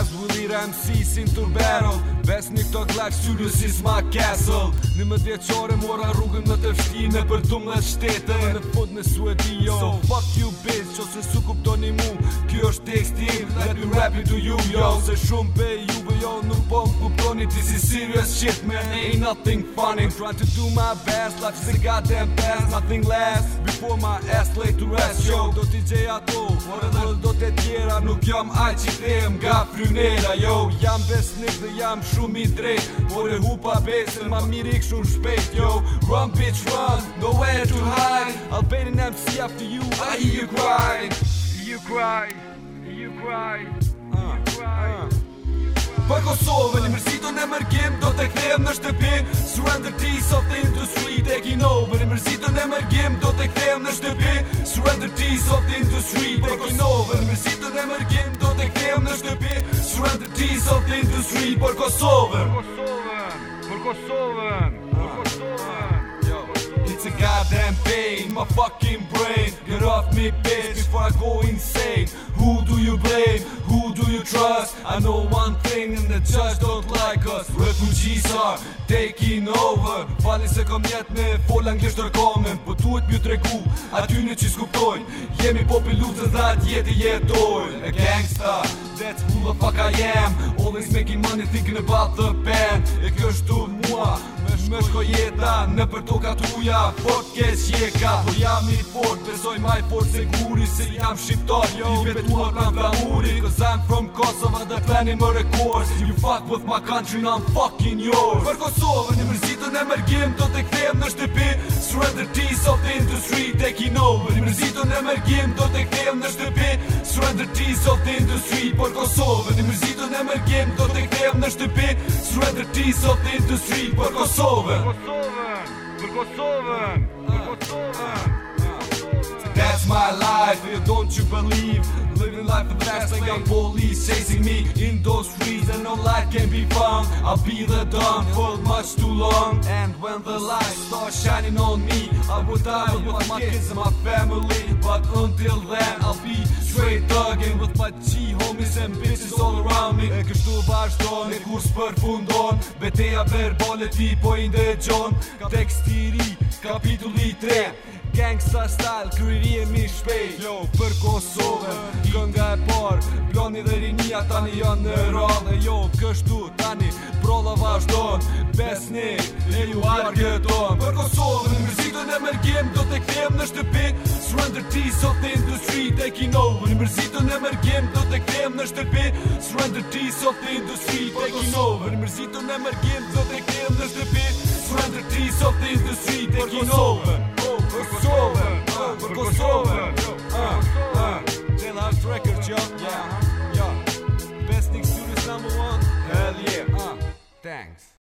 as we lead MC's into battle Besni këto glaq qyllu si s'ma castle Një më djeqore mora rrugën në të fshtine Për tumë dhe shtete Në fund në suedi jo So fuck you bitch Qo se su kuptoni mu Kjo është tekstin Let me rap it to you yo Se shumë pe juve jo Nuk po më kuptoni Ti si serious shit man Ain't nothing funny I'm trying to do my best Like the goddamn best Nothing less Before my ass late to rest yo Do t'i gjej ato Por edhe do t'e tjera Nuk jam aq i them Ga frynera yo Jam besnik dhe jam shumë shumë i drejt e hu pa besën, ma mirë kë shumë shpejt Yo, run bitch run, nowhere to hide I'll be an MC after you, I hear you cry You cry, you cry ah, ah. Po e Kosovë, në mërzito në mërgim, do të kthejmë në shtëpi Surrender tees of the industry, take over Në mërzito në mërgim, do të kthejmë në shtëpi Surrender tees of the industry, take in over Në mërzito në mërgim, do të kthejmë në shtëpi Shkruajnë të ti sot në për Kosovën Për Kosovën, për Kosovën, për Kosovën It's a goddamn pain, my fucking brain Get off me bitch before I go insane Who do you blame? Who you trust I know one thing and the judge don't like us Refugees are taking over Pali se kom jet me fol anglisht dhe Po tu e tregu, aty që qi s'kuptojn Jemi popi lu të dha t'jeti jetojn A gangsta, that's who the fuck I am Always making money thinking about the band E kështu me shko jeta Në për to ka tuja Fort kes je ka Po jam i fort Besoj maj fort se guri Se jam shqiptar Jo i betua pra mga Cause I'm from Kosova the kleni më rekord you fuck with my country And I'm fucking yours Për Kosovë Në mërzitë në mërgim Do të kthejmë në shtëpi Surrender tees of the industry Take you know Në mërzitë në mërgim Do të kthejmë në shtëpi i zot në industry Por Kosovën i mërzitën e mërgjem Do të kthejmë në shtëpi Sruet të ti zot në industry Por Kosovën Por Kosovën Por Kosovën Por Kosovën That's my life You don't you believe Live life the best thing I'm police chasing me in those streets and no light can be found I'll be the dumb for much too long and when the light starts shining on me I would die with my kids and my family but until then I'll be straight thugging with my G homies and bitches all around me e kështu vazhdon e kur së përfundon beteja verbole ti po i ndëgjon tekstiri kapitulli 3 Gangsta style, kryrije mi shpejt Yo, për Kosovën, kënga e par Plani dhe rinia tani janë në rrallë E jo kështu tani Prolla vazhdon Besni e ju argëton Për Kosovën, në mërzik do të mërgim Do të kem në shtëpik Surrender t sot the industry Take in over Në mërzik do të mërgim Do të kem në shtëpik Surrender t sot the industry Take in over Në mërzik do të mërgim Do të kem në shtëpik Surrender t sot the industry Take in over Yes.